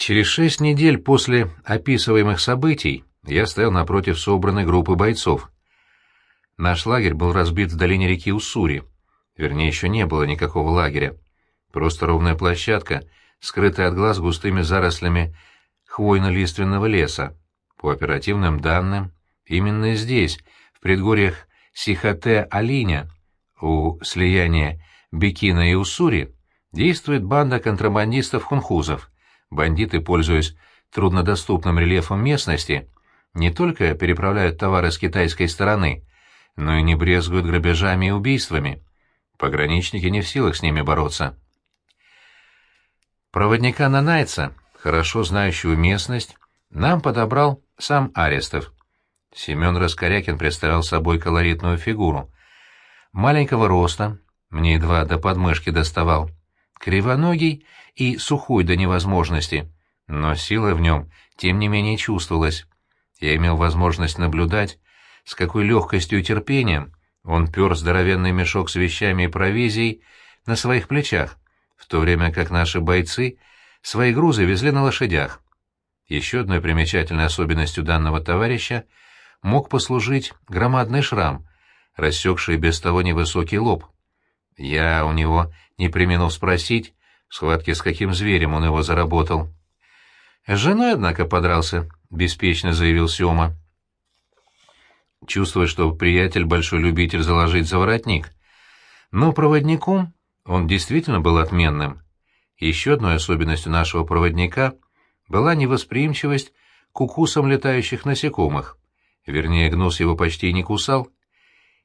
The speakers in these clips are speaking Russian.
Через шесть недель после описываемых событий я стоял напротив собранной группы бойцов. Наш лагерь был разбит в долине реки Уссури. Вернее, еще не было никакого лагеря. Просто ровная площадка, скрытая от глаз густыми зарослями хвойно-лиственного леса. По оперативным данным, именно здесь, в предгорьях Сихоте-Алиня, у слияния Бекина и Уссури, действует банда контрабандистов-хунхузов. Бандиты, пользуясь труднодоступным рельефом местности, не только переправляют товары с китайской стороны, но и не брезгуют грабежами и убийствами. Пограничники не в силах с ними бороться. Проводника Нанайца, хорошо знающего местность, нам подобрал сам Арестов. Семен Раскорякин представлял собой колоритную фигуру. Маленького роста, мне едва до подмышки доставал, кривоногий и сухой до невозможности, но сила в нем, тем не менее, чувствовалась. Я имел возможность наблюдать, с какой легкостью и терпением он пер здоровенный мешок с вещами и провизией на своих плечах, в то время как наши бойцы свои грузы везли на лошадях. Еще одной примечательной особенностью данного товарища мог послужить громадный шрам, рассекший без того невысокий лоб. Я у него не применил спросить, в схватке с каким зверем он его заработал. С женой, однако, подрался, — беспечно заявил Сёма. Чувствуя, что приятель большой любитель заложить за воротник. Но проводником он действительно был отменным. Еще одной особенностью нашего проводника была невосприимчивость к укусам летающих насекомых. Вернее, гнус его почти не кусал.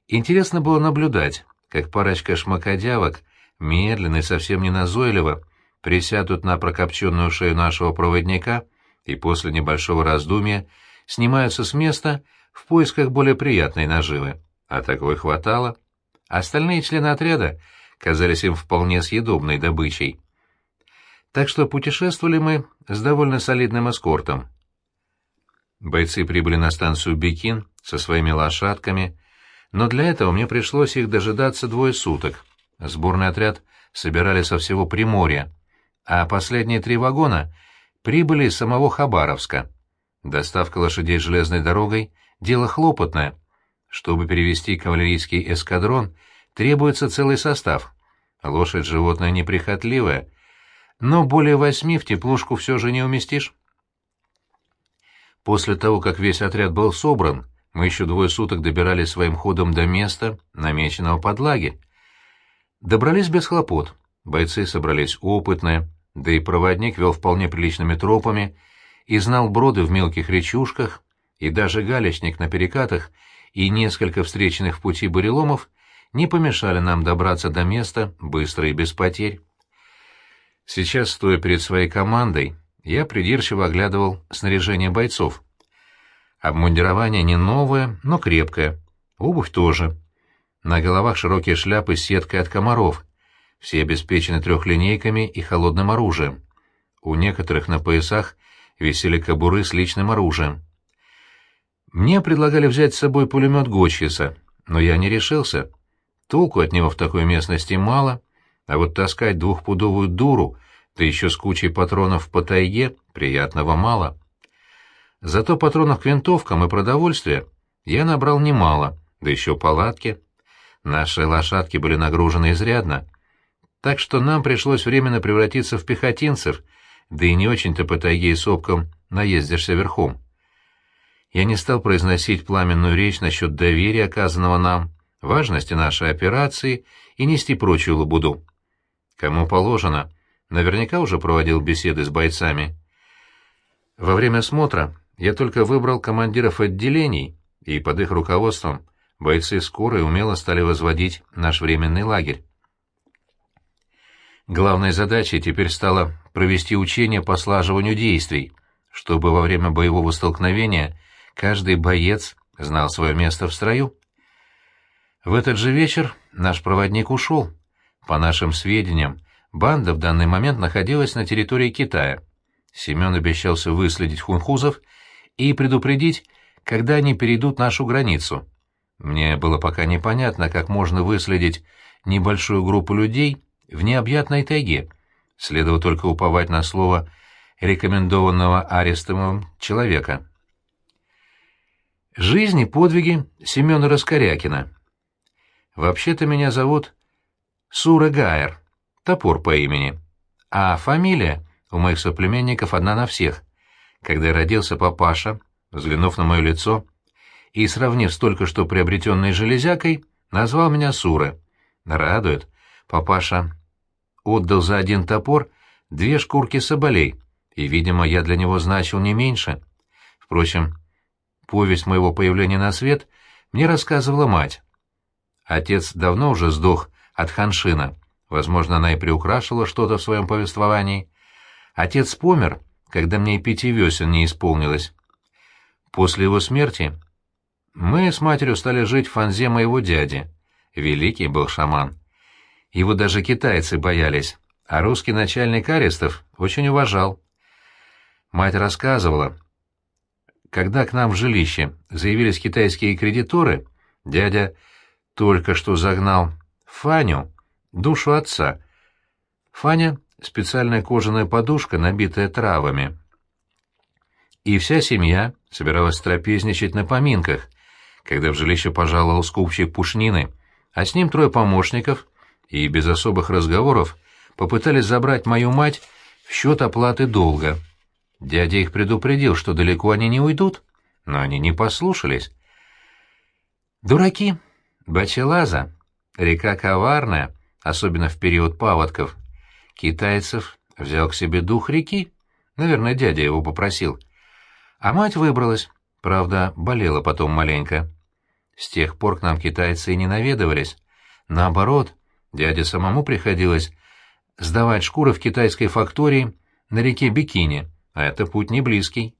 Интересно было наблюдать, как парочка шмакодявок медленно и совсем неназойливо присядут на прокопченную шею нашего проводника и после небольшого раздумья снимаются с места в поисках более приятной наживы. А такой хватало. Остальные члены отряда казались им вполне съедобной добычей. Так что путешествовали мы с довольно солидным эскортом. Бойцы прибыли на станцию Бекин со своими лошадками, но для этого мне пришлось их дожидаться двое суток. Сборный отряд собирали со всего Приморья, а последние три вагона прибыли из самого Хабаровска. Доставка лошадей железной дорогой — дело хлопотное. Чтобы перевести кавалерийский эскадрон, требуется целый состав. Лошадь — животное неприхотливое, но более восьми в теплушку все же не уместишь. После того, как весь отряд был собран, мы еще двое суток добирались своим ходом до места, намеченного под лагерь. Добрались без хлопот. Бойцы собрались опытные, да и проводник вел вполне приличными тропами и знал броды в мелких речушках, и даже галечник на перекатах и несколько встреченных в пути буреломов не помешали нам добраться до места быстро и без потерь. Сейчас, стоя перед своей командой, я придирчиво оглядывал снаряжение бойцов. Обмундирование не новое, но крепкое. Обувь тоже. На головах широкие шляпы с сеткой от комаров. Все обеспечены трехлинейками и холодным оружием. У некоторых на поясах висели кобуры с личным оружием. Мне предлагали взять с собой пулемет Гочкиса, но я не решился. Толку от него в такой местности мало, а вот таскать двухпудовую дуру, да еще с кучей патронов по тайге, приятного мало. Зато патронов к винтовкам и продовольствия я набрал немало, да еще палатки. Наши лошадки были нагружены изрядно, так что нам пришлось временно превратиться в пехотинцев, да и не очень-то по тайге и сопкам наездишься верхом. Я не стал произносить пламенную речь насчет доверия, оказанного нам, важности нашей операции и нести прочую лабуду. Кому положено, наверняка уже проводил беседы с бойцами. Во время смотра я только выбрал командиров отделений, и под их руководством бойцы скоро и умело стали возводить наш временный лагерь. Главной задачей теперь стало провести учения по слаживанию действий, чтобы во время боевого столкновения каждый боец знал свое место в строю. В этот же вечер наш проводник ушел. По нашим сведениям, банда в данный момент находилась на территории Китая. Семен обещался выследить хунхузов и предупредить, когда они перейдут нашу границу. Мне было пока непонятно, как можно выследить небольшую группу людей в необъятной тайге. Следовало только уповать на слово рекомендованного Арестовым человека. Жизнь и подвиги Семена Раскорякина. Вообще-то меня зовут Сура Гайер, топор по имени, а фамилия у моих соплеменников одна на всех. Когда я родился, папаша, взглянув на мое лицо и сравнив с только что приобретенной железякой, назвал меня Сура. Радует. Папаша отдал за один топор две шкурки соболей, и, видимо, я для него значил не меньше. Впрочем, повесть моего появления на свет мне рассказывала мать. Отец давно уже сдох от ханшина. Возможно, она и приукрашивала что-то в своем повествовании. Отец помер, когда мне и пяти весен не исполнилось. После его смерти мы с матерью стали жить в фанзе моего дяди. Великий был шаман. Его даже китайцы боялись, а русский начальник арестов очень уважал. Мать рассказывала, когда к нам в жилище заявились китайские кредиторы, дядя только что загнал Фаню, душу отца. Фаня — специальная кожаная подушка, набитая травами. И вся семья собиралась трапезничать на поминках, когда в жилище пожаловал скупщик пушнины, а с ним трое помощников и без особых разговоров попытались забрать мою мать в счет оплаты долга. Дядя их предупредил, что далеко они не уйдут, но они не послушались. Дураки. Бачелаза. Река коварная, особенно в период паводков. Китайцев взял к себе дух реки. Наверное, дядя его попросил. А мать выбралась. Правда, болела потом маленько. С тех пор к нам китайцы и не наведывались. Наоборот, Дяде самому приходилось сдавать шкуры в китайской фактории на реке Бикини, а это путь не близкий.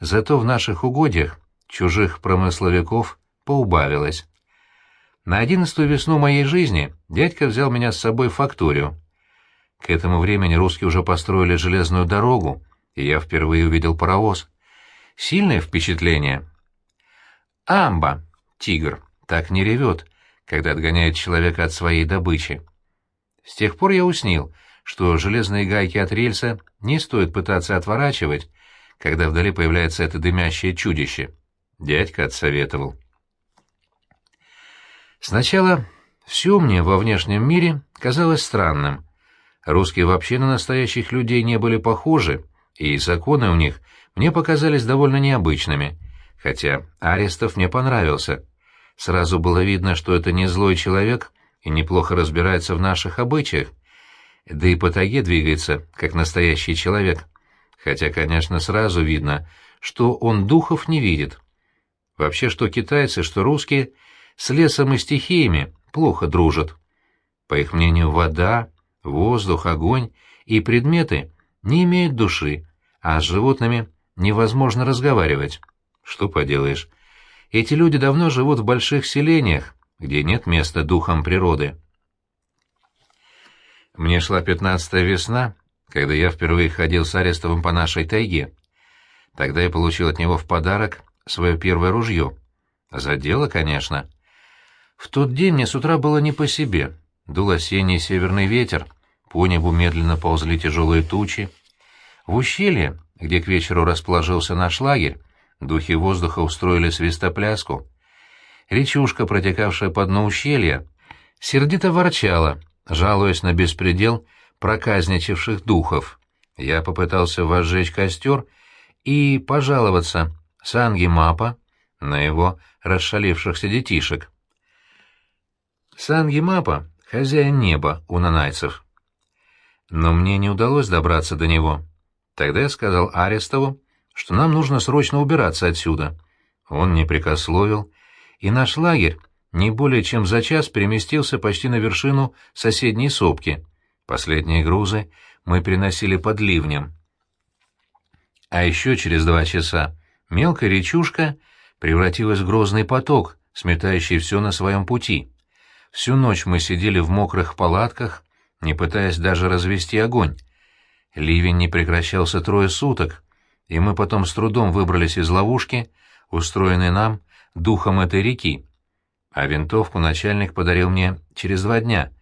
Зато в наших угодьях чужих промысловиков поубавилось. На одиннадцатую весну моей жизни дядька взял меня с собой в факторию. К этому времени русские уже построили железную дорогу, и я впервые увидел паровоз. Сильное впечатление. Амба, тигр, так не ревет, когда отгоняет человека от своей добычи. С тех пор я уснил, что железные гайки от рельса не стоит пытаться отворачивать, когда вдали появляется это дымящее чудище. Дядька отсоветовал. Сначала все мне во внешнем мире казалось странным. Русские вообще на настоящих людей не были похожи, и законы у них мне показались довольно необычными, хотя Арестов мне понравился — Сразу было видно, что это не злой человек и неплохо разбирается в наших обычаях, да и по таге двигается, как настоящий человек. Хотя, конечно, сразу видно, что он духов не видит. Вообще, что китайцы, что русские, с лесом и стихиями плохо дружат. По их мнению, вода, воздух, огонь и предметы не имеют души, а с животными невозможно разговаривать. Что поделаешь, эти люди давно живут в больших селениях, где нет места духам природы. Мне шла пятнадцатая весна, когда я впервые ходил с Арестовым по нашей тайге. Тогда я получил от него в подарок свое первое ружье. За дело, конечно. В тот день мне с утра было не по себе. Дул осенний северный ветер, по небу медленно ползли тяжелые тучи. В ущелье, где к вечеру расположился наш лагерь, Духи воздуха устроили свистопляску. Речушка, протекавшая по дну ущелья, сердито ворчала, жалуясь на беспредел проказничавших духов. Я попытался возжечь костер и пожаловаться Санги Мапа на его расшалившихся детишек. Санги Мапа — хозяин неба у нанайцев. Но мне не удалось добраться до него. Тогда я сказал Арестову, что нам нужно срочно убираться отсюда. Он не прикословил, и наш лагерь не более чем за час переместился почти на вершину соседней сопки. Последние грузы мы приносили под ливнем. А еще через два часа мелкая речушка превратилась в грозный поток, сметающий все на своем пути. Всю ночь мы сидели в мокрых палатках, не пытаясь даже развести огонь. Ливень не прекращался трое суток, и мы потом с трудом выбрались из ловушки, устроенной нам духом этой реки. А винтовку начальник подарил мне через два дня.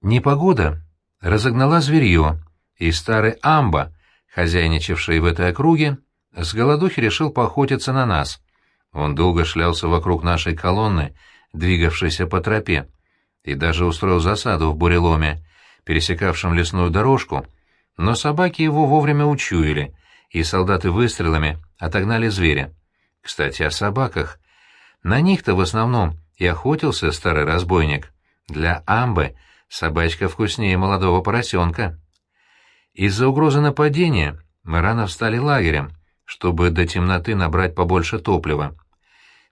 Непогода разогнала зверье, и старый амба хозяйничавший в этой округе, с голодухи решил поохотиться на нас. Он долго шлялся вокруг нашей колонны, двигавшейся по тропе, и даже устроил засаду в буреломе, пересекавшем лесную дорожку, но собаки его вовремя учуяли, и солдаты выстрелами отогнали зверя. Кстати, о собаках. На них-то в основном и охотился старый разбойник. Для амбы собачка вкуснее молодого поросенка. Из-за угрозы нападения мы рано встали лагерем, чтобы до темноты набрать побольше топлива.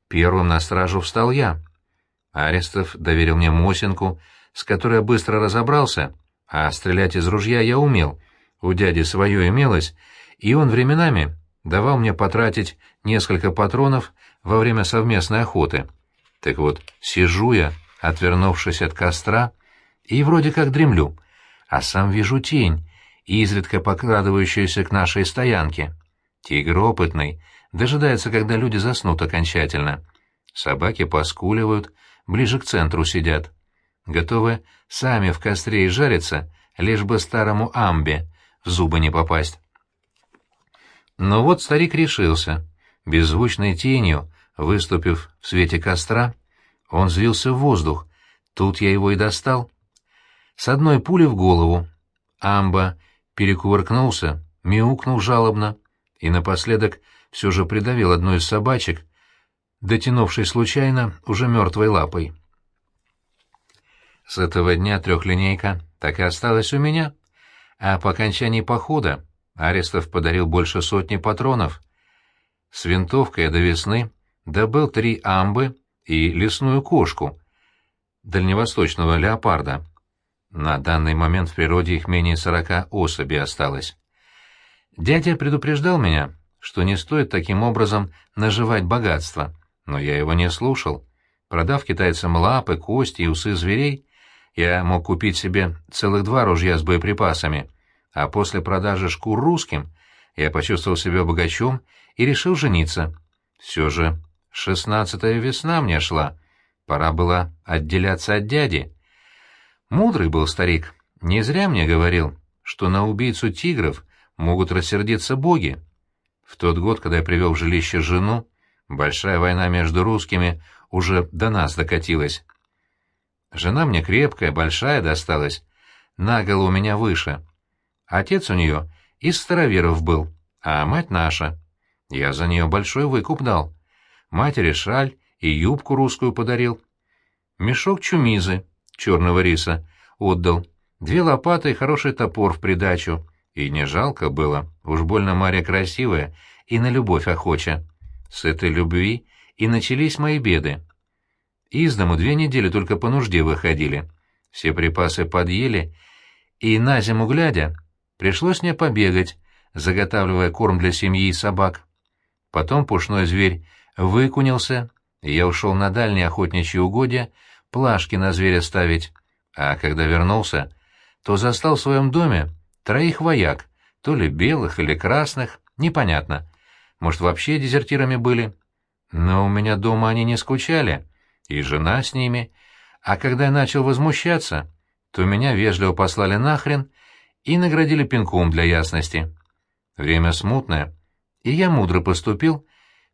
Первым на стражу встал я. Арестов доверил мне Мосинку, с которой я быстро разобрался, а стрелять из ружья я умел. У дяди свое имелось, и он временами давал мне потратить несколько патронов во время совместной охоты. Так вот, сижу я, отвернувшись от костра, и вроде как дремлю, а сам вижу тень, изредка покрадывающуюся к нашей стоянке. Тигр опытный, дожидается, когда люди заснут окончательно. Собаки поскуливают, ближе к центру сидят. Готовы сами в костре и жариться, лишь бы старому амбе в зубы не попасть. Но вот старик решился. Беззвучной тенью, выступив в свете костра, он взвился в воздух. Тут я его и достал. С одной пули в голову. Амба перекувыркнулся, мяукнул жалобно и напоследок все же придавил одну из собачек, дотянувшись случайно уже мертвой лапой. С этого дня трехлинейка так и осталась у меня, а по окончании похода Арестов подарил больше сотни патронов. С винтовкой до весны добыл три амбы и лесную кошку, дальневосточного леопарда. На данный момент в природе их менее сорока особей осталось. Дядя предупреждал меня, что не стоит таким образом наживать богатство, но я его не слушал. Продав китайцам лапы, кости и усы зверей, я мог купить себе целых два ружья с боеприпасами, а после продажи шкур русским я почувствовал себя богачом и решил жениться. Все же шестнадцатая весна мне шла, пора было отделяться от дяди. Мудрый был старик, не зря мне говорил, что на убийцу тигров могут рассердиться боги. В тот год, когда я привел в жилище жену, большая война между русскими уже до нас докатилась. Жена мне крепкая, большая досталась, наголо у меня выше. Отец у нее из староверов был, а мать наша. Я за нее большой выкуп дал. Матери шаль и юбку русскую подарил. Мешок чумизы, черного риса, отдал. Две лопаты и хороший топор в придачу. И не жалко было, уж больно Марья красивая и на любовь охоча. С этой любви и начались мои беды. Из дому две недели только по нужде выходили. Все припасы подъели, и на зиму глядя, пришлось мне побегать, заготавливая корм для семьи и собак. Потом пушной зверь выкунился, и я ушел на дальние охотничьи угодья плашки на зверя ставить, а когда вернулся, то застал в своем доме Троих вояк, то ли белых или красных, непонятно. Может, вообще дезертирами были? Но у меня дома они не скучали, и жена с ними. А когда я начал возмущаться, то меня вежливо послали нахрен и наградили пинком для ясности. Время смутное, и я мудро поступил,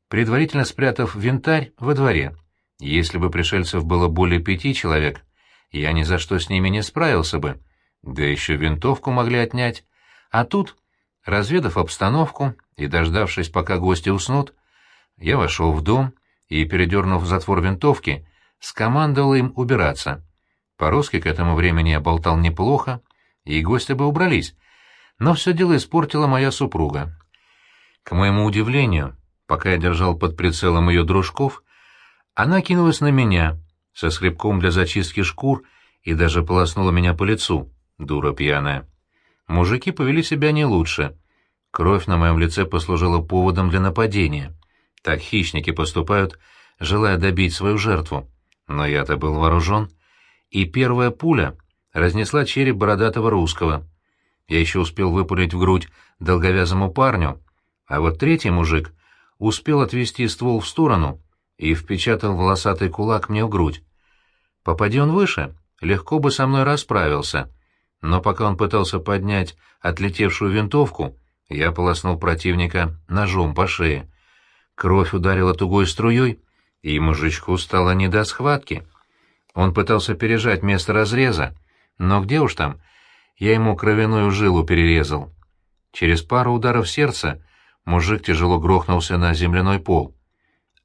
предварительно спрятав винтарь во дворе. Если бы пришельцев было более пяти человек, я ни за что с ними не справился бы. Да еще винтовку могли отнять. А тут, разведав обстановку и дождавшись, пока гости уснут, я вошел в дом и, передернув затвор винтовки, скомандовал им убираться. По-русски к этому времени я болтал неплохо, и гости бы убрались, но все дело испортила моя супруга. К моему удивлению, пока я держал под прицелом ее дружков, она кинулась на меня со скребком для зачистки шкур и даже полоснула меня по лицу дура пьяная. Мужики повели себя не лучше. Кровь на моем лице послужила поводом для нападения. Так хищники поступают, желая добить свою жертву. Но я-то был вооружен. И первая пуля разнесла череп бородатого русского. Я еще успел выпулить в грудь долговязому парню, а вот третий мужик успел отвести ствол в сторону и впечатал волосатый кулак мне в грудь. Попади он выше, легко бы со мной расправился — но пока он пытался поднять отлетевшую винтовку, Я полоснул противника ножом по шее. Кровь ударила тугой струей, и мужичку стало не до схватки. Он пытался пережать место разреза, но где уж там, я ему кровяную жилу перерезал. Через пару ударов сердца мужик тяжело грохнулся на земляной пол.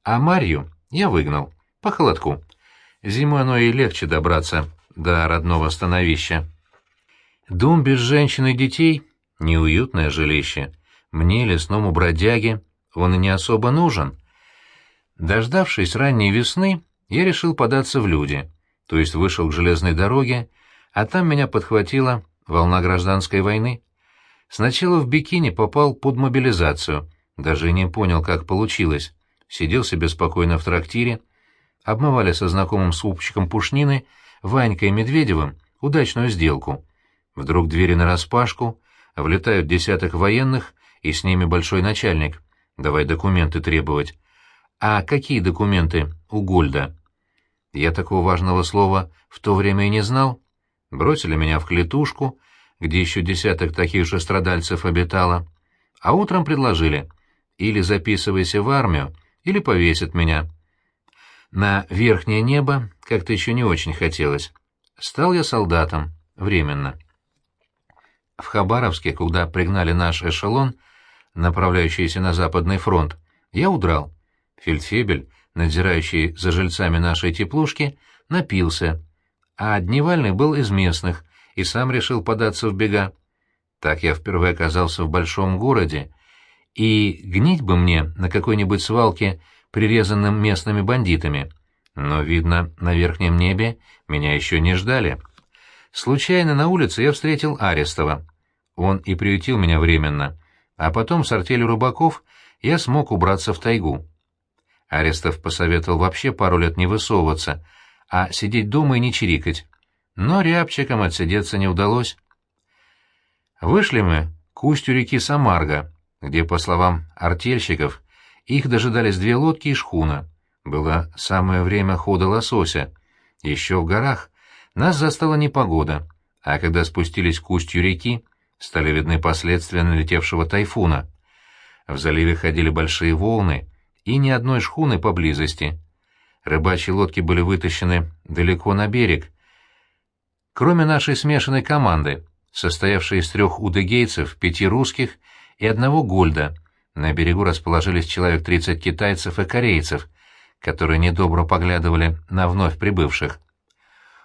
А Марью я выгнал, по холодку. Зимой оно и легче добраться до родного становища. Дом без женщин и детей — неуютное жилище. Мне, лесному бродяге, он и не особо нужен. Дождавшись ранней весны, я решил податься в люди, то есть вышел к железной дороге, а там меня подхватила волна гражданской войны. Сначала в бикини попал под мобилизацию, даже не понял, как получилось. Сидел себе спокойно в трактире, обмывали со знакомым супчиком пушнины Ванькой Медведевым удачную сделку. Вдруг двери нараспашку, влетают десяток военных, и с ними большой начальник. Давай документы требовать. А какие документы у Гольда? Я такого важного слова в то время и не знал. Бросили меня в клетушку, где еще десяток таких же страдальцев обитало, а утром предложили или записывайся в армию, или повесят меня. На верхнее небо как-то еще не очень хотелось. Стал я солдатом, временно. В Хабаровске, куда пригнали наш эшелон, направляющийся на Западный фронт, я удрал. Фельдфебель, надзирающий за жильцами нашей теплушки, напился, а Дневальный был из местных и сам решил податься в бега. Так я впервые оказался в большом городе, и гнить бы мне на какой-нибудь свалке прирезанным местными бандитами. Но, видно, на верхнем небе меня еще не ждали. Случайно на улице я встретил Арестова. Он и приютил меня временно, а потом с артелью рыбаков я смог убраться в тайгу. Арестов посоветовал вообще пару лет не высовываться, а сидеть дома и не чирикать. Но рябчикам отсидеться не удалось. Вышли мы к устью реки Самарга, где, по словам артельщиков, их дожидались две лодки и шхуна. Было самое время хода лосося. Еще в горах нас застала непогода, а когда спустились к устью реки, стали видны последствия налетевшего тайфуна. В заливе ходили большие волны, и ни одной шхуны поблизости. Рыбачьи лодки были вытащены далеко на берег. Кроме нашей смешанной команды, состоявшей из трех удыгейцев, пяти русских и одного гольда, на берегу расположились человек 30 китайцев и корейцев, которые недобро поглядывали на вновь прибывших.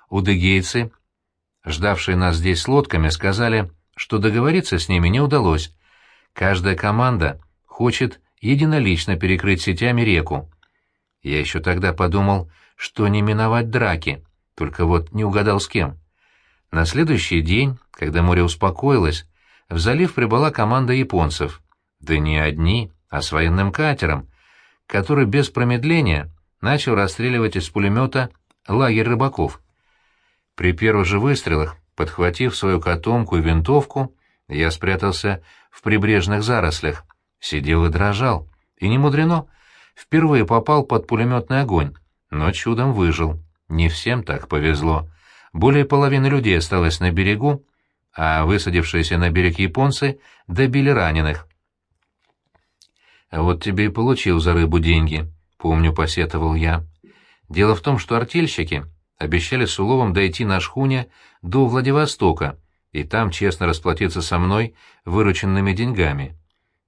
Удыгейцы, ждавшие нас здесь с лодками, сказали, что договориться с ними не удалось. Каждая команда хочет единолично перекрыть сетями реку. Я еще тогда подумал, что не миновать драки, только вот не угадал с кем. На следующий день, когда море успокоилось, в залив прибыла команда японцев — да не одни, а с военным катером, который без промедления начал расстреливать из пулемета лагерь рыбаков. При первых же выстрелах, подхватив свою котомку и винтовку, я спрятался в прибрежных зарослях, сидел и дрожал. И не мудрено, впервые попал под пулеметный огонь, но чудом выжил. Не всем так повезло. Более половины людей осталось на берегу, а высадившиеся на берег японцы добили раненых. Вот тебе и получил за рыбу деньги, помню, посетовал я. Дело в том, что артельщики обещали с уловом дойти на шхуне до Владивостока и там честно расплатиться со мной вырученными деньгами.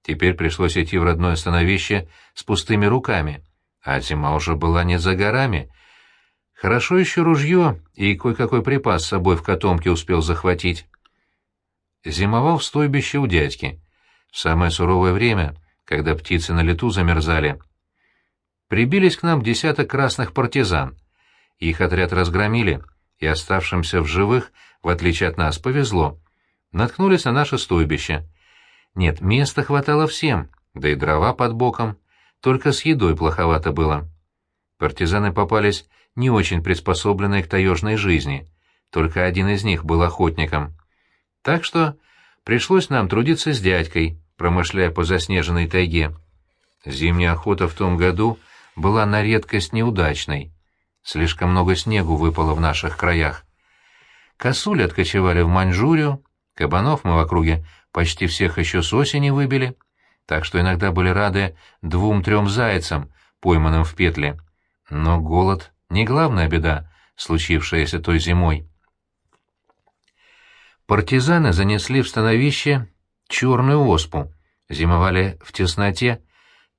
Теперь пришлось идти в родное становище с пустыми руками, а зима уже была не за горами. Хорошо еще ружье и кое-какой припас с собой в котомке успел захватить. Зимовал в стойбище у дядьки. В самое суровое время — когда птицы на лету замерзали. Прибились к нам десяток красных партизан. Их отряд разгромили, и оставшимся в живых, в отличие от нас, повезло. Наткнулись на наше стойбище. Нет, места хватало всем, да и дрова под боком. Только с едой плоховато было. Партизаны попались не очень приспособленные к таежной жизни. Только один из них был охотником. Так что пришлось нам трудиться с дядькой, промышляя по заснеженной тайге. Зимняя охота в том году была на редкость неудачной. Слишком много снегу выпало в наших краях. Косули откочевали в Маньчжурию, кабанов мы в округе почти всех еще с осени выбили, так что иногда были рады двум-трем зайцам, пойманным в петле. Но голод — не главная беда, случившаяся той зимой. Партизаны занесли в становище черную оспу, зимовали в тесноте,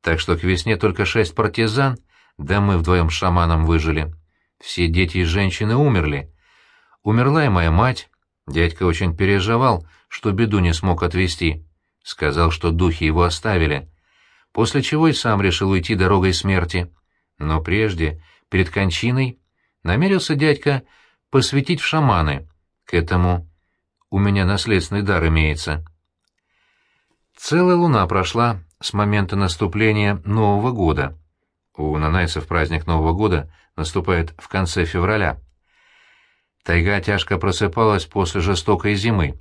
так что к весне только шесть партизан, да мы вдвоем с шаманом выжили. Все дети и женщины умерли. Умерла и моя мать. Дядька очень переживал, что беду не смог отвести. Сказал, что духи его оставили. После чего и сам решил уйти дорогой смерти. Но прежде, перед кончиной, намерился дядька посвятить в шаманы. К этому у меня наследственный дар имеется. Целая луна прошла с момента наступления Нового года. У нанайцев праздник Нового года наступает в конце февраля. Тайга тяжко просыпалась после жестокой зимы.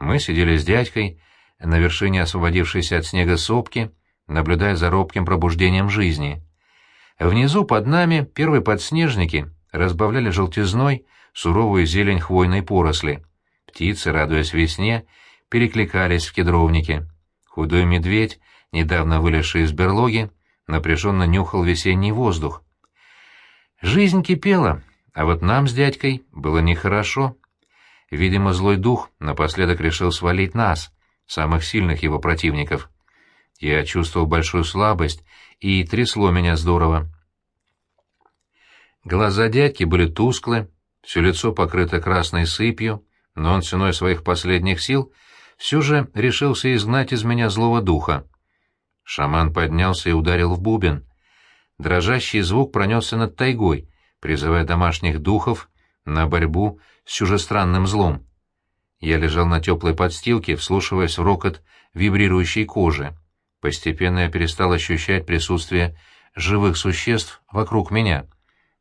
Мы сидели с дядькой на вершине освободившейся от снега сопки, наблюдая за робким пробуждением жизни. Внизу под нами первые подснежники разбавляли желтизной суровую зелень хвойной поросли. Птицы, радуясь весне, перекликались в кедровнике. Худой медведь, недавно вылезший из берлоги, напряженно нюхал весенний воздух. Жизнь кипела, а вот нам с дядькой было нехорошо. Видимо, злой дух напоследок решил свалить нас, самых сильных его противников. Я чувствовал большую слабость, и трясло меня здорово. Глаза дядьки были тусклы, все лицо покрыто красной сыпью, но он ценой своих последних сил все же решился изгнать из меня злого духа. Шаман поднялся и ударил в бубен. Дрожащий звук пронесся над тайгой, призывая домашних духов на борьбу с чужестранным злом. Я лежал на теплой подстилке, вслушиваясь в рокот вибрирующей кожи. Постепенно я перестал ощущать присутствие живых существ вокруг меня.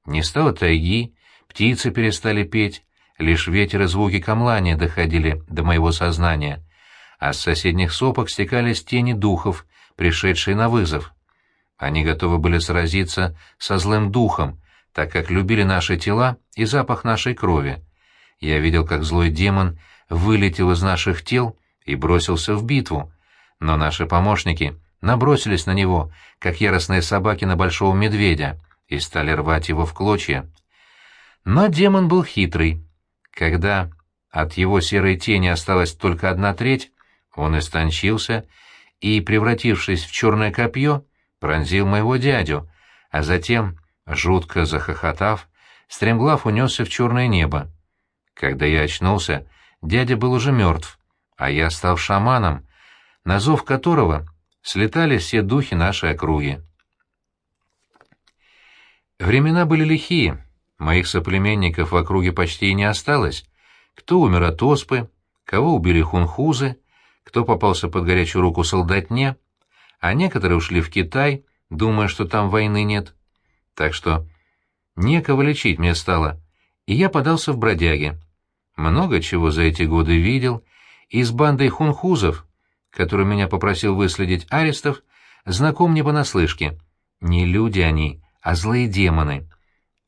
Не стало тайги, птицы перестали петь, Лишь ветер и звуки камлания доходили до моего сознания, а с соседних сопок стекались тени духов, пришедшие на вызов. Они готовы были сразиться со злым духом, так как любили наши тела и запах нашей крови. Я видел, как злой демон вылетел из наших тел и бросился в битву, но наши помощники набросились на него, как яростные собаки на большого медведя, и стали рвать его в клочья. Но демон был хитрый, когда от его серой тени осталась только одна треть, он истончился и, превратившись в черное копье, пронзил моего дядю, а затем, жутко захохотав, стремглав унесся в черное небо. Когда я очнулся, дядя был уже мертв, а я стал шаманом, на зов которого слетали все духи нашей округи. Времена были лихие, Моих соплеменников в округе почти и не осталось. Кто умер от оспы, кого убили хунхузы, кто попался под горячую руку солдатне, а некоторые ушли в Китай, думая, что там войны нет. Так что некого лечить мне стало, и я подался в бродяги. Много чего за эти годы видел, и с бандой хунхузов, которую меня попросил выследить Арестов, знаком не понаслышке. Не люди они, а злые демоны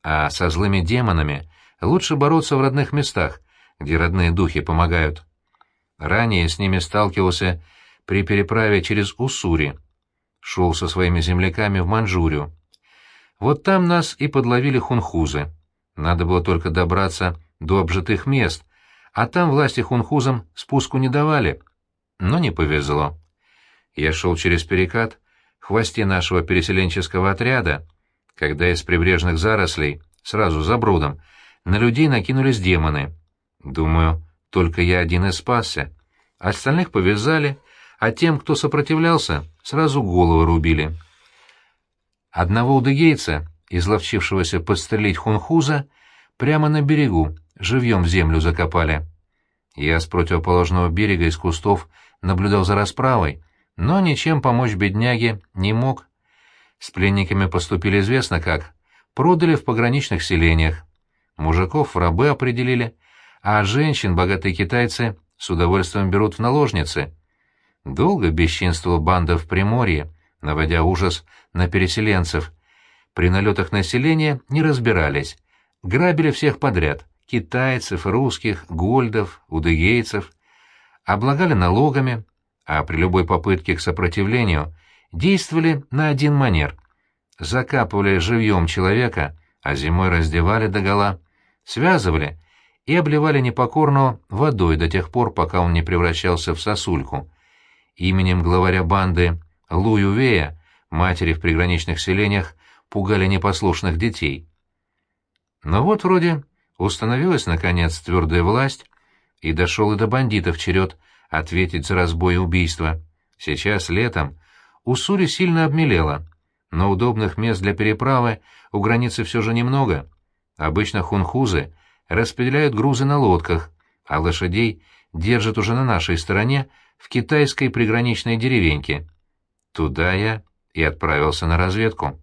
а со злыми демонами лучше бороться в родных местах, где родные духи помогают. Ранее с ними сталкивался при переправе через Уссури. Шел со своими земляками в Манчжурию. Вот там нас и подловили хунхузы. Надо было только добраться до обжитых мест, а там власти хунхузам спуску не давали. Но не повезло. Я шел через перекат, хвосте нашего переселенческого отряда, когда из прибрежных зарослей, сразу за бродом, на людей накинулись демоны. Думаю, только я один и спасся. Остальных повязали, а тем, кто сопротивлялся, сразу головы рубили. Одного удыгейца, изловчившегося подстрелить хунхуза, прямо на берегу, живьем в землю закопали. Я с противоположного берега из кустов наблюдал за расправой, но ничем помочь бедняге не мог. С пленниками поступили известно как. Продали в пограничных селениях. Мужиков в рабы определили, а женщин богатые китайцы с удовольствием берут в наложницы. Долго бесчинствовала банда в Приморье, наводя ужас на переселенцев. При налетах населения не разбирались. Грабили всех подряд — китайцев, русских, гольдов, удыгейцев. облагали налогами, а при любой попытке к сопротивлению действовали на один манер. Закапывали живьем человека, а зимой раздевали догола, связывали и обливали непокорного водой до тех пор, пока он не превращался в сосульку. Именем главаря банды Лую Вея матери в приграничных селениях пугали непослушных детей. Но вот вроде установилась, наконец, твердая власть, и дошел и до бандитов черед ответить за разбой и убийство. Сейчас, летом, Уссури сильно обмелела, но удобных мест для переправы у границы все же немного. Обычно хунхузы распределяют грузы на лодках, а лошадей держат уже на нашей стороне в китайской приграничной деревеньке. Туда я и отправился на разведку.